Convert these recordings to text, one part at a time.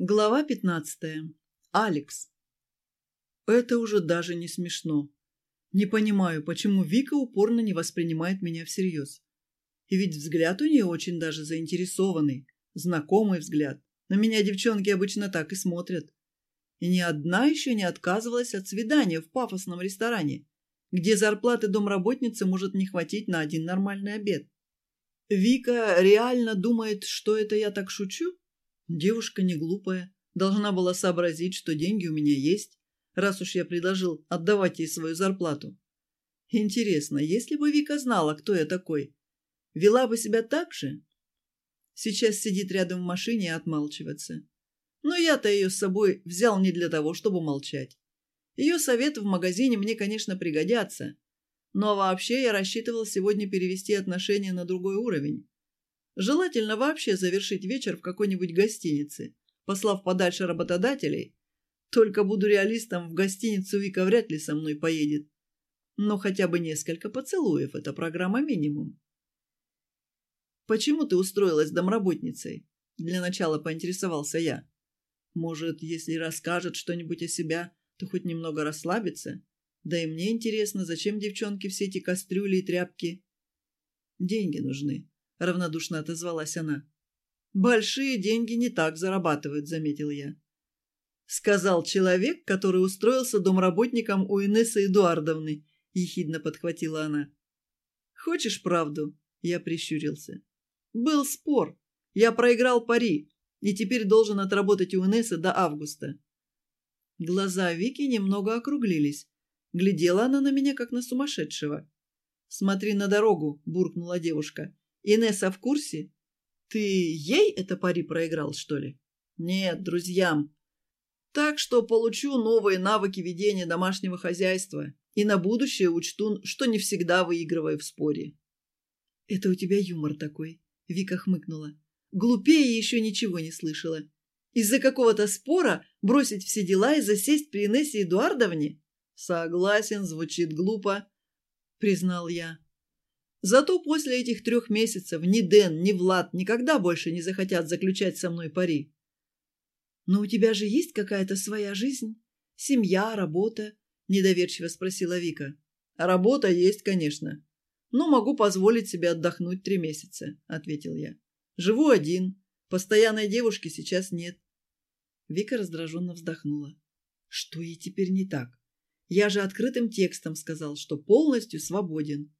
Глава 15. Алекс. Это уже даже не смешно. Не понимаю, почему Вика упорно не воспринимает меня всерьез. И ведь взгляд у нее очень даже заинтересованный, знакомый взгляд. На меня девчонки обычно так и смотрят. И ни одна еще не отказывалась от свидания в пафосном ресторане, где зарплаты домработницы может не хватить на один нормальный обед. Вика реально думает, что это я так шучу? Девушка не глупая, должна была сообразить, что деньги у меня есть, раз уж я предложил отдавать ей свою зарплату. Интересно, если бы Вика знала, кто я такой, вела бы себя так же? Сейчас сидит рядом в машине и отмалчивается. Но я-то ее с собой взял не для того, чтобы молчать. Ее советы в магазине мне, конечно, пригодятся. Но вообще я рассчитывал сегодня перевести отношения на другой уровень желательно вообще завершить вечер в какой-нибудь гостинице, послав подальше работодателей. Только буду реалистом, в гостиницу Вика вряд ли со мной поедет. Но хотя бы несколько поцелуев – это программа минимум. «Почему ты устроилась домработницей?» – для начала поинтересовался я. «Может, если расскажет что-нибудь о себя, то хоть немного расслабится? Да и мне интересно, зачем девчонки все эти кастрюли и тряпки?» «Деньги нужны», равнодушно отозвалась она. «Большие деньги не так зарабатывают», — заметил я. «Сказал человек, который устроился домработником у Инессы Эдуардовны», — ехидно подхватила она. «Хочешь правду?» — я прищурился. «Был спор. Я проиграл пари и теперь должен отработать у Инессы до августа». Глаза Вики немного округлились. Глядела она на меня, как на сумасшедшего. «Смотри на дорогу», — буркнула девушка. Инесса в курсе? Ты ей это пари проиграл, что ли? Нет, друзьям. Так что получу новые навыки ведения домашнего хозяйства и на будущее учту, что не всегда выигрываю в споре. Это у тебя юмор такой, Вика хмыкнула. Глупее еще ничего не слышала. Из-за какого-то спора бросить все дела и засесть при Инессе Эдуардовне? Согласен, звучит глупо, признал я. Зато после этих трех месяцев ни Дэн, ни Влад никогда больше не захотят заключать со мной пари. «Но у тебя же есть какая-то своя жизнь? Семья, работа?» – недоверчиво спросила Вика. «Работа есть, конечно. Но могу позволить себе отдохнуть три месяца», – ответил я. «Живу один. Постоянной девушки сейчас нет». Вика раздраженно вздохнула. «Что ей теперь не так? Я же открытым текстом сказал, что полностью свободен».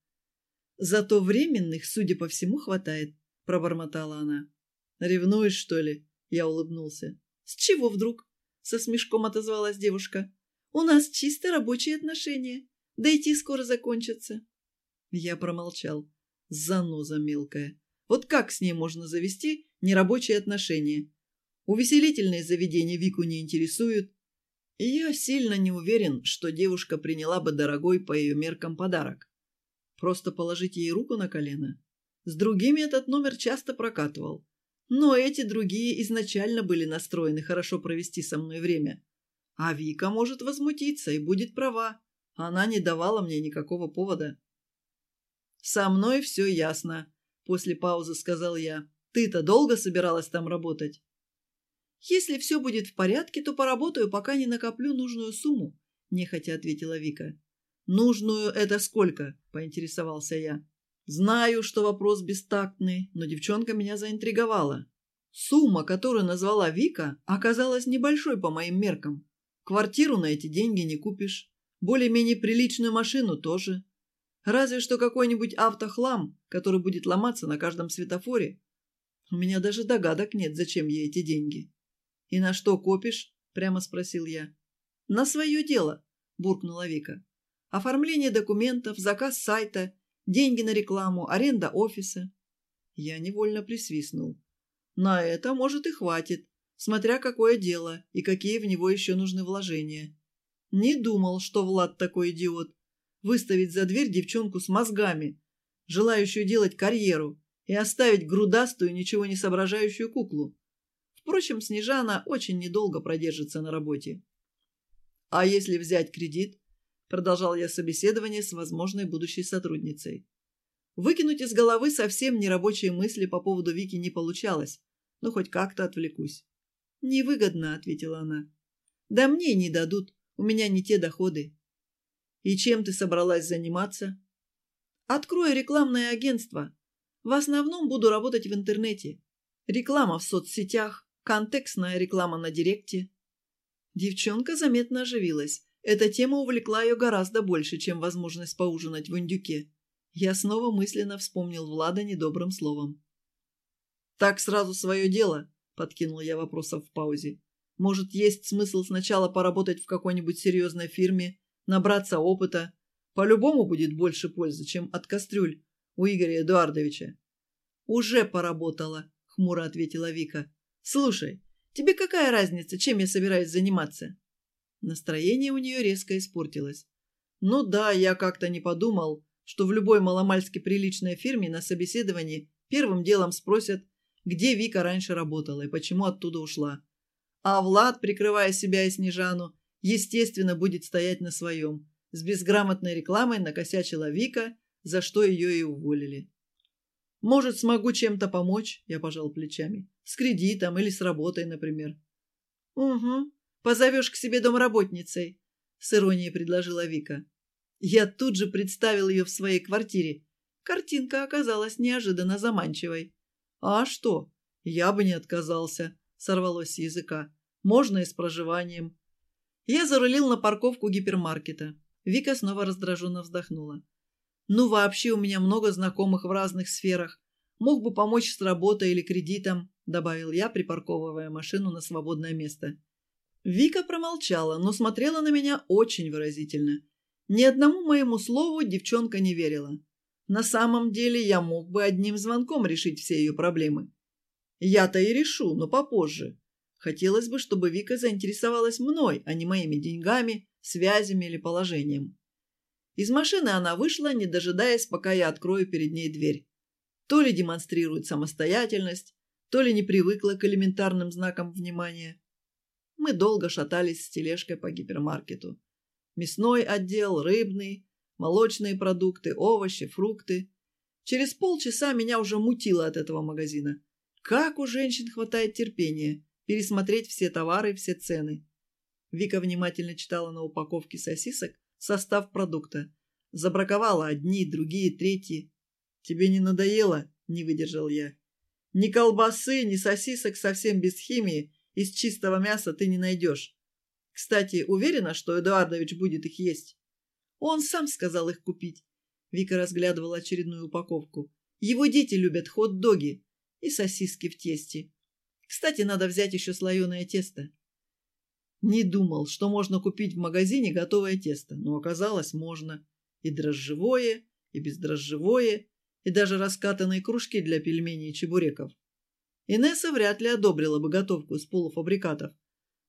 Зато временных, судя по всему, хватает», – пробормотала она. «Ревнуешь, что ли?» – я улыбнулся. «С чего вдруг?» – со смешком отозвалась девушка. «У нас чисто рабочие отношения. Да идти скоро закончатся». Я промолчал. Заноза мелкая. Вот как с ней можно завести нерабочие отношения? Увеселительные заведения Вику не интересуют. И я сильно не уверен, что девушка приняла бы дорогой по ее меркам подарок. Просто положить ей руку на колено. С другими этот номер часто прокатывал. Но эти другие изначально были настроены хорошо провести со мной время. А Вика может возмутиться и будет права. Она не давала мне никакого повода. «Со мной все ясно», – после паузы сказал я. «Ты-то долго собиралась там работать?» «Если все будет в порядке, то поработаю, пока не накоплю нужную сумму», – нехотя ответила Вика. «Нужную это сколько?» – поинтересовался я. «Знаю, что вопрос бестактный, но девчонка меня заинтриговала. Сумма, которую назвала Вика, оказалась небольшой по моим меркам. Квартиру на эти деньги не купишь. Более-менее приличную машину тоже. Разве что какой-нибудь автохлам, который будет ломаться на каждом светофоре. У меня даже догадок нет, зачем ей эти деньги». «И на что копишь?» – прямо спросил я. «На свое дело», – буркнула Вика оформление документов, заказ сайта, деньги на рекламу, аренда офиса. Я невольно присвистнул. На это, может, и хватит, смотря какое дело и какие в него еще нужны вложения. Не думал, что Влад такой идиот. Выставить за дверь девчонку с мозгами, желающую делать карьеру, и оставить грудастую, ничего не соображающую куклу. Впрочем, Снежана очень недолго продержится на работе. А если взять кредит? продолжал я собеседование с возможной будущей сотрудницей. Выкинуть из головы совсем нерабочие мысли по поводу Вики не получалось, но хоть как-то отвлекусь. «Невыгодно», — ответила она. «Да мне не дадут, у меня не те доходы». «И чем ты собралась заниматься?» «Открою рекламное агентство. В основном буду работать в интернете. Реклама в соцсетях, контекстная реклама на директе». Девчонка заметно оживилась, эта тема увлекла ее гораздо больше, чем возможность поужинать в индюке. Я снова мысленно вспомнил Влада недобрым словом. «Так сразу свое дело?» – подкинул я вопросов в паузе. «Может, есть смысл сначала поработать в какой-нибудь серьезной фирме, набраться опыта? По-любому будет больше пользы, чем от кастрюль у Игоря Эдуардовича». «Уже поработала», – хмуро ответила Вика. «Слушай, тебе какая разница, чем я собираюсь заниматься?» Настроение у нее резко испортилось. «Ну да, я как-то не подумал, что в любой маломальски приличной фирме на собеседовании первым делом спросят, где Вика раньше работала и почему оттуда ушла. А Влад, прикрывая себя и Снежану, естественно, будет стоять на своем. С безграмотной рекламой накосячила Вика, за что ее и уволили. «Может, смогу чем-то помочь?» – я пожал плечами. «С кредитом или с работой, например». «Угу», Позовешь к себе домработницей», – с иронией предложила Вика. Я тут же представил ее в своей квартире. Картинка оказалась неожиданно заманчивой. «А что? Я бы не отказался», – сорвалось с языка. «Можно и с проживанием». Я зарулил на парковку гипермаркета. Вика снова раздраженно вздохнула. «Ну, вообще у меня много знакомых в разных сферах. Мог бы помочь с работой или кредитом», – добавил я, припарковывая машину на свободное место. Вика промолчала, но смотрела на меня очень выразительно. Ни одному моему слову девчонка не верила. На самом деле я мог бы одним звонком решить все ее проблемы. Я-то и решу, но попозже. Хотелось бы, чтобы Вика заинтересовалась мной, а не моими деньгами, связями или положением. Из машины она вышла, не дожидаясь, пока я открою перед ней дверь. То ли демонстрирует самостоятельность, то ли не привыкла к элементарным знакам внимания. Мы долго шатались с тележкой по гипермаркету. Мясной отдел, рыбный, молочные продукты, овощи, фрукты. Через полчаса меня уже мутило от этого магазина. Как у женщин хватает терпения пересмотреть все товары и все цены. Вика внимательно читала на упаковке сосисок состав продукта. Забраковала одни, другие, третьи. «Тебе не надоело?» – не выдержал я. «Ни колбасы, ни сосисок совсем без химии, из чистого мяса ты не найдешь. Кстати, уверена, что Эдуардович будет их есть? Он сам сказал их купить. Вика разглядывала очередную упаковку. Его дети любят хот-доги и сосиски в тесте. Кстати, надо взять еще слоеное тесто. Не думал, что можно купить в магазине готовое тесто, но оказалось можно. И дрожжевое, и бездрожжевое, и даже раскатанные кружки для пельменей и чебуреков. Инесса вряд ли одобрила бы готовку из полуфабрикатов.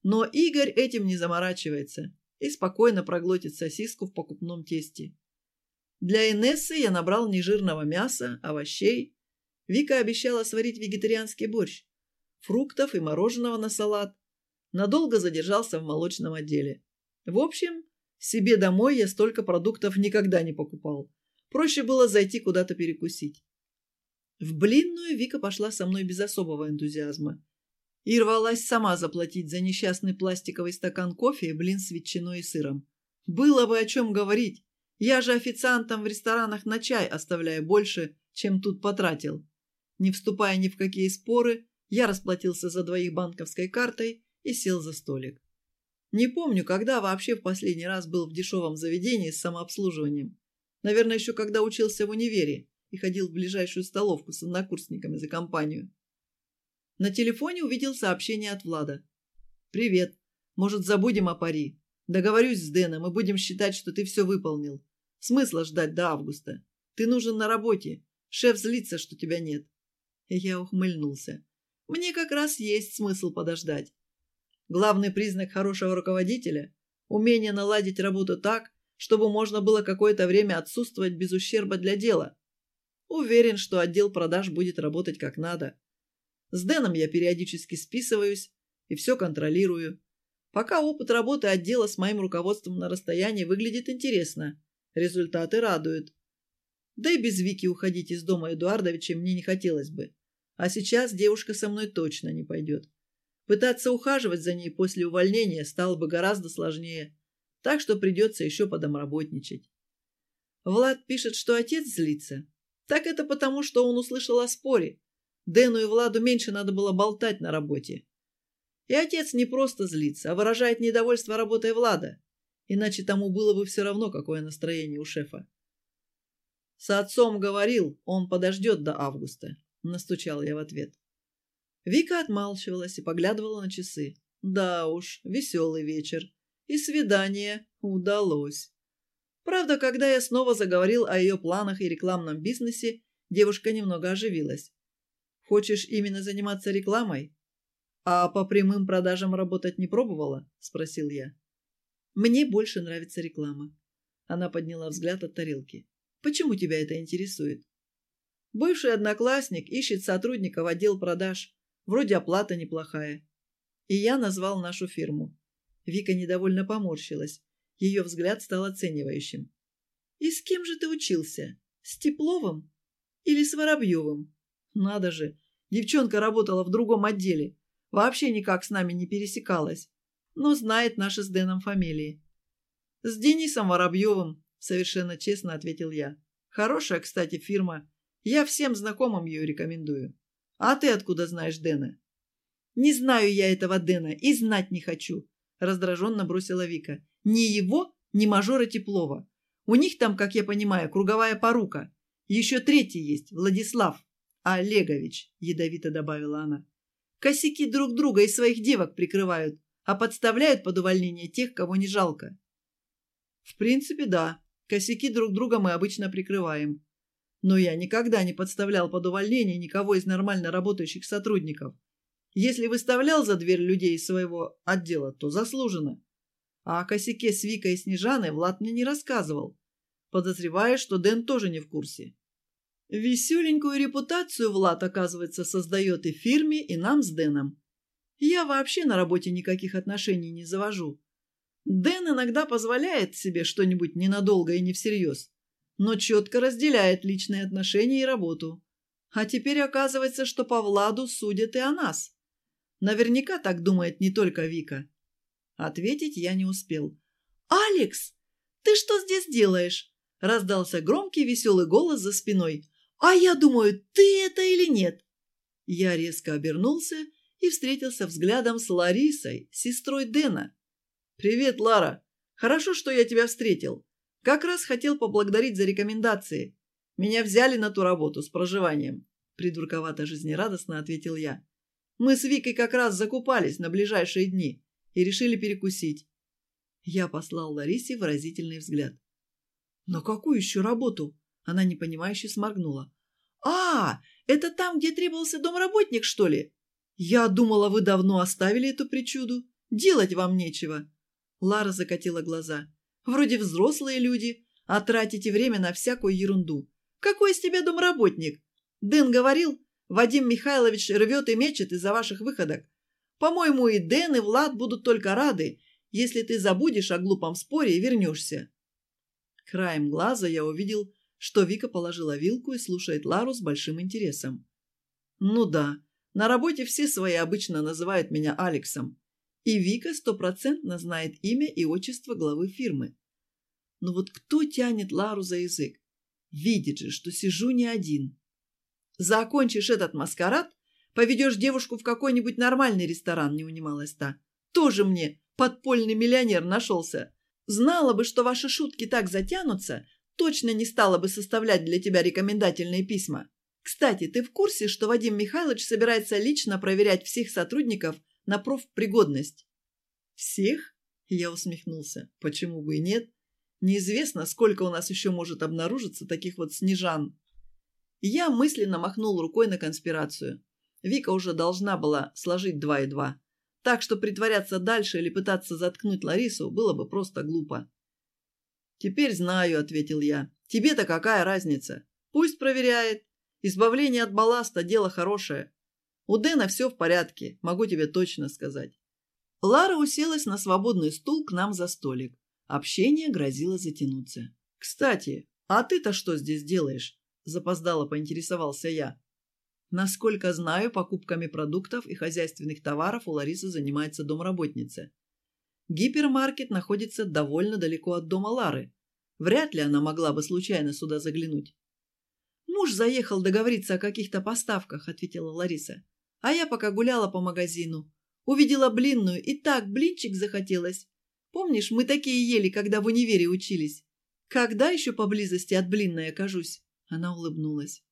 Но Игорь этим не заморачивается и спокойно проглотит сосиску в покупном тесте. Для Инессы я набрал нежирного мяса, овощей. Вика обещала сварить вегетарианский борщ, фруктов и мороженого на салат. Надолго задержался в молочном отделе. В общем, себе домой я столько продуктов никогда не покупал. Проще было зайти куда-то перекусить. В блинную Вика пошла со мной без особого энтузиазма и рвалась сама заплатить за несчастный пластиковый стакан кофе и блин с ветчиной и сыром. Было бы о чем говорить. Я же официантам в ресторанах на чай оставляю больше, чем тут потратил. Не вступая ни в какие споры, я расплатился за двоих банковской картой и сел за столик. Не помню, когда вообще в последний раз был в и ходил в ближайшую столовку с однокурсниками за компанию. На телефоне увидел сообщение от Влада. «Привет. Может, забудем о пари? Договорюсь с Дэном и будем считать, что ты все выполнил. Смысла ждать до августа. Ты нужен на работе. Шеф злится, что тебя нет». Я ухмыльнулся. «Мне как раз есть смысл подождать. Главный признак хорошего руководителя – умение наладить работу так, чтобы можно было какое-то время отсутствовать без ущерба для дела. Уверен, что отдел продаж будет работать как надо. С Дэном я периодически списываюсь и все контролирую. Пока опыт работы отдела с моим руководством на расстоянии выглядит интересно. Результаты радуют. Да и без Вики уходить из дома Эдуардовича мне не хотелось бы. А сейчас девушка со мной точно не пойдет. Пытаться ухаживать за ней после увольнения стало бы гораздо сложнее, так что придется еще подомработничать. Влад пишет, что отец злится. Так это потому, что он услышал о споре. Дэну и Владу меньше надо было болтать на работе. И отец не просто злится, а выражает недовольство работой Влада. Иначе тому было бы все равно, какое настроение у шефа. «С отцом говорил, он подождет до августа», — настучал я в ответ. Вика отмалчивалась и поглядывала на часы. Да уж, Правда, когда я снова заговорил о ее планах и рекламном бизнесе, девушка немного оживилась. «Хочешь именно заниматься рекламой?» «А по прямым продажам работать не пробовала?» – спросил я. «Мне больше нравится реклама». Она подняла взгляд от тарелки. «Почему тебя это интересует?» «Бывший одноклассник ищет сотрудника в отдел продаж. Вроде оплата неплохая». И я назвал нашу фирму. Вика недовольно поморщилась. Ее взгляд стал оценивающим. «И с кем же ты учился? С Тепловым или с Воробьевым? Надо же, девчонка работала в другом отделе, вообще никак с нами не пересекалась, но знает наши с Дэном фамилии». «С Денисом Воробьевым», — совершенно честно ответил я. «Хорошая, кстати, фирма. Я всем знакомым ее рекомендую. А ты откуда знаешь Дэна?» «Не знаю я этого Дэна и знать не хочу», — раздраженно бросила Вика. Ни его, ни мажора Теплова. У них там, как я понимаю, круговая порука. Еще третий есть, Владислав Олегович, ядовито добавила она. Косяки друг друга и своих девок прикрывают, а подставляют под увольнение тех, кого не жалко. В принципе, да. Косяки друг друга мы обычно прикрываем. Но я никогда не подставлял под увольнение никого из нормально работающих сотрудников. Если выставлял за дверь людей из своего отдела, то заслуженно. А о косяке с Викой и Снежаной Влад мне не рассказывал. Подозревая, что Дэн тоже не в курсе. Веселенькую репутацию Влад, оказывается, создает и фирме, и нам с Дэном. Я вообще на работе никаких отношений не завожу. Дэн иногда позволяет себе что-нибудь ненадолго и не всерьез, но четко разделяет личные отношения и работу. А теперь оказывается, что по Владу судят и о нас. Наверняка так думает не только Вика. Ответить я не успел. «Алекс, ты что здесь делаешь?» Раздался громкий веселый голос за спиной. «А я думаю, ты это или нет?» Я резко обернулся и встретился взглядом с Ларисой, сестрой Дэна. «Привет, Лара! Хорошо, что я тебя встретил. Как раз хотел поблагодарить за рекомендации. Меня взяли на ту работу с проживанием», – придурковато жизнерадостно ответил я. «Мы с Викой как раз закупались на ближайшие дни. и решили перекусить. Я послал Ларисе выразительный взгляд. «На какую еще работу?» Она непонимающе сморгнула. «А, это там, где требовался домработник, что ли? Я думала, вы давно оставили эту причуду. Делать вам нечего». Лара закатила глаза. Вроде взрослые люди, а тратите время на всякую ерунду. Какой из тебя домработник? Дэн говорил, Вадим Михайлович рвет и мечет из-за ваших выходок. По-моему, и Дэн, и Влад будут только рады, если ты забудешь о глупом споре и вернешься». Краем глаза я увидел, что Вика положила вилку и слушает Лару с большим интересом. «Ну да, на работе все свои обычно называют меня Алексом. И Вика стопроцентно знает имя и отчество главы фирмы. Но вот кто тянет Лару за язык? Видит же, что сижу не один. Закончишь этот маскарад, Поведешь девушку в какой-нибудь нормальный ресторан, не унималась та. Тоже мне подпольный миллионер нашелся. Знала бы, что ваши шутки так затянутся, точно не стала бы составлять для тебя рекомендательные письма. Кстати, ты в курсе, что Вадим Михайлович собирается лично проверять всех сотрудников на профпригодность?» «Всех?» – я усмехнулся. «Почему бы и нет? Неизвестно, сколько у нас еще может обнаружиться таких вот снежан». Я мысленно махнул рукой на конспирацию. Вика уже должна была сложить два и два. Так что притворяться дальше или пытаться заткнуть Ларису было бы просто глупо. «Теперь знаю», — ответил я. «Тебе-то какая разница? Пусть проверяет. Избавление от балласта – дело хорошее. У Дэна все в порядке, могу тебе точно сказать». Лара уселась на свободный стул к нам за столик. Общение грозило затянуться. «Кстати, а ты-то что здесь делаешь?» – запоздало поинтересовался я. Насколько знаю, покупками продуктов и хозяйственных товаров у Ларисы занимается домработница. Гипермаркет находится довольно далеко от дома Лары. Вряд ли она могла бы случайно сюда заглянуть. «Муж заехал договориться о каких-то поставках», – ответила Лариса. «А я пока гуляла по магазину. Увидела блинную, и так блинчик захотелось. Помнишь, мы такие ели, когда в универе учились? Когда еще поблизости от блинной окажусь?» Она улыбнулась.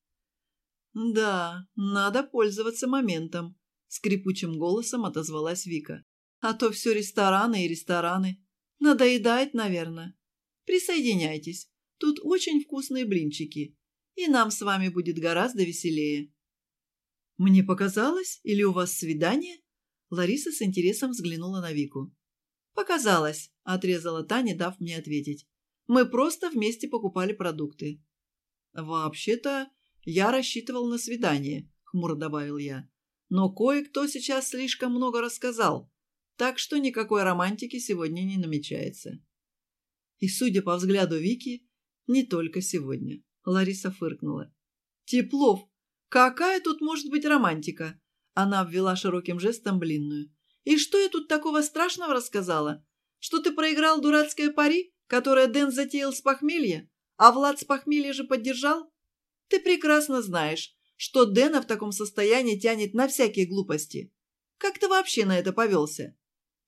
«Да, надо пользоваться моментом», – скрипучим голосом отозвалась Вика. «А то все рестораны и рестораны. Надоедает, наверное. Присоединяйтесь, тут очень вкусные блинчики, и нам с вами будет гораздо веселее». «Мне показалось? Или у вас свидание?» Лариса с интересом взглянула на Вику. «Показалось», – отрезала Таня, дав мне ответить. «Мы просто вместе покупали продукты». «Вообще-то я рассчитывал на свидание», — хмуро добавил я. «Но кое-кто сейчас слишком много рассказал, так что никакой романтики сегодня не намечается». И, судя по взгляду Вики, не только сегодня. Лариса фыркнула. «Теплов! Какая тут может быть романтика?» Она обвела широким жестом блинную. «И что я тут такого страшного рассказала? Что ты проиграл дурацкое пари, которое Дэн затеял с похмелья? А Влад с похмелья же поддержал?» Ты прекрасно знаешь, что Дэна в таком состоянии тянет на всякие глупости. Как ты вообще на это повелся?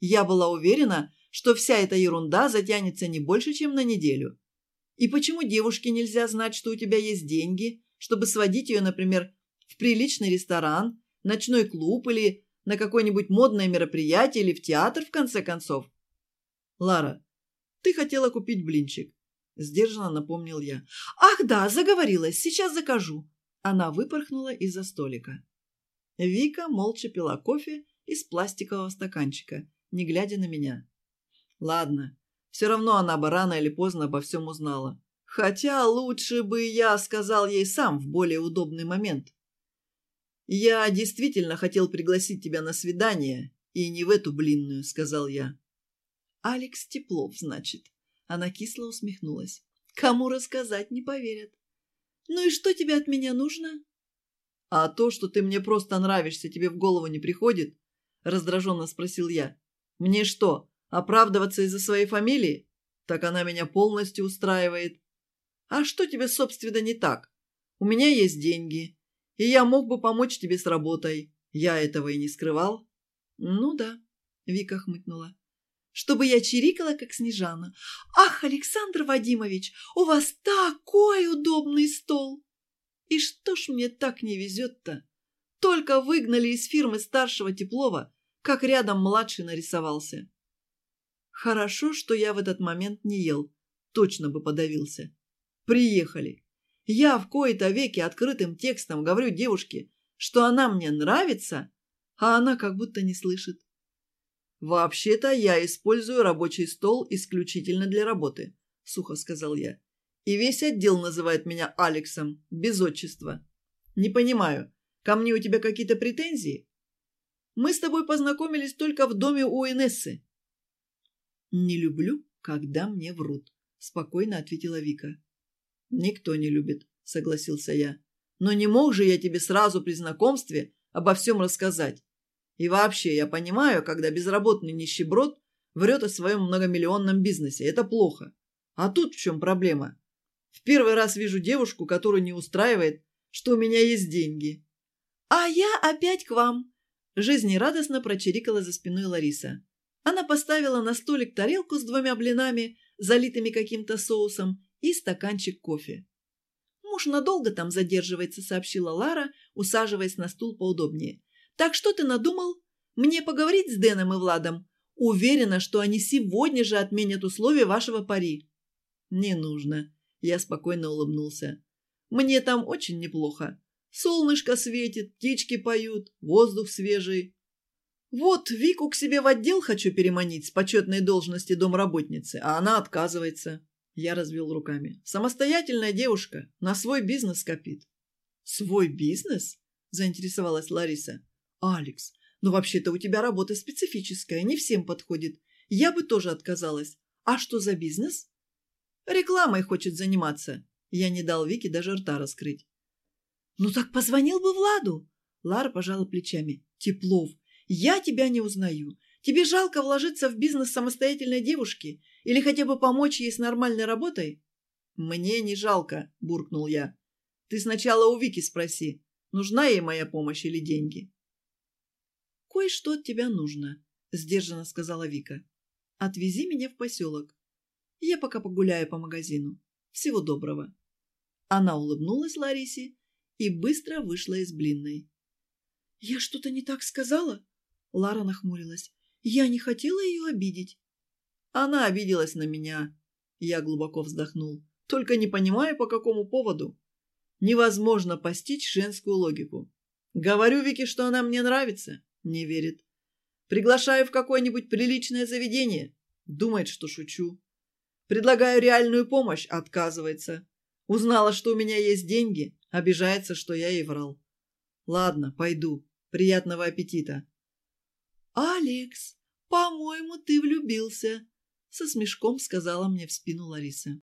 Я была уверена, что вся эта ерунда затянется не больше, чем на неделю. И почему девушке нельзя знать, что у тебя есть деньги, чтобы сводить ее, например, в приличный ресторан, ночной клуб или на какое-нибудь модное мероприятие или в театр, в конце концов? Лара, ты хотела купить блинчик. Сдержанно напомнил я. «Ах да, заговорилась, сейчас закажу!» Она выпорхнула из-за столика. Вика молча пила кофе из пластикового стаканчика, не глядя на меня. «Ладно, все равно она бы рано или поздно обо всем узнала. Хотя лучше бы я сказал ей сам в более удобный момент. Я действительно хотел пригласить тебя на свидание, и не в эту блинную», — сказал я. «Алекс Теплов, значит», она кисло усмехнулась. «Кому рассказать не поверят». «Ну и что тебе от меня нужно?» «А то, что ты мне просто нравишься, тебе в голову не приходит?» Раздраженно спросил я. «Мне что, оправдываться из-за своей фамилии? Так она меня полностью устраивает». «А что тебе, собственно, не так? У меня есть деньги, и я мог бы помочь тебе с работой. Я этого и не скрывал». «Ну да», — Вика хмыкнула чтобы я чирикала, как Снежана. «Ах, Александр Вадимович, у вас такой удобный стол!» «И что ж мне так не везет-то? Только выгнали из фирмы старшего Теплова, как рядом младший нарисовался». Хорошо, что я в этот момент не ел, точно бы подавился. Приехали. Я в кои-то веки открытым текстом говорю девушке, что она мне нравится, а она как будто не слышит. «Вообще-то я использую рабочий стол исключительно для работы», – сухо сказал я. «И весь отдел называет меня Алексом, без отчества». «Не понимаю, ко мне у тебя какие-то претензии?» «Мы с тобой познакомились только в доме у Инессы». «Не люблю, когда мне врут», – спокойно ответила Вика. «Никто не любит», – согласился я. «Но не мог же я тебе сразу при знакомстве обо всем рассказать. И вообще, я понимаю, когда безработный нищеброд врет о своем многомиллионном бизнесе. Это плохо. А тут в чем проблема? В первый раз вижу девушку, которую не устраивает, что у меня есть деньги. «А я опять к вам!» Жизнерадостно прочирикала за спиной Лариса. Она поставила на столик тарелку с двумя блинами, залитыми каким-то соусом, и стаканчик кофе. «Муж надолго там задерживается», — сообщила Лара, усаживаясь на стул поудобнее. Так что ты надумал? Мне поговорить с Дэном и Владом? Уверена, что они сегодня же отменят условия вашего пари». «Не нужно», – я спокойно улыбнулся. «Мне там очень неплохо. Солнышко светит, птички поют, воздух свежий». «Вот Вику к себе в отдел хочу переманить с почетной должности домработницы, а она отказывается». Я развел руками. «Самостоятельная девушка, на свой бизнес копит». «Свой бизнес?» – заинтересовалась Лариса. Алекс, ну вообще-то у тебя работа специфическая, не всем подходит. Я бы тоже отказалась. А что за бизнес? Рекламой хочет заниматься. Я не дал Вике даже рта раскрыть. Ну так позвонил бы Владу. Лара пожала плечами. Теплов, я тебя не узнаю. Тебе жалко вложиться в бизнес самостоятельной девушки или хотя бы помочь ей с нормальной работой? Мне не жалко, буркнул я. Ты сначала у Вики спроси, нужна ей моя помощь или деньги кое-что от тебя нужно», – сдержанно сказала Вика. «Отвези меня в поселок. Я пока погуляю по магазину. Всего доброго». Она улыбнулась Ларисе и быстро вышла из блинной. «Я что-то не так сказала?» Лара нахмурилась. «Я не хотела ее обидеть». «Она обиделась на меня», – я глубоко вздохнул. «Только не понимаю, по какому поводу». Невозможно постичь женскую логику. Говорю Вике, что она мне нравится. Не верит. Приглашаю в какое-нибудь приличное заведение. Думает, что шучу. Предлагаю реальную помощь, отказывается. Узнала, что у меня есть деньги, обижается, что я ей врал. Ладно, пойду. Приятного аппетита. «Алекс, по-моему, ты влюбился», — со смешком сказала мне в спину Лариса.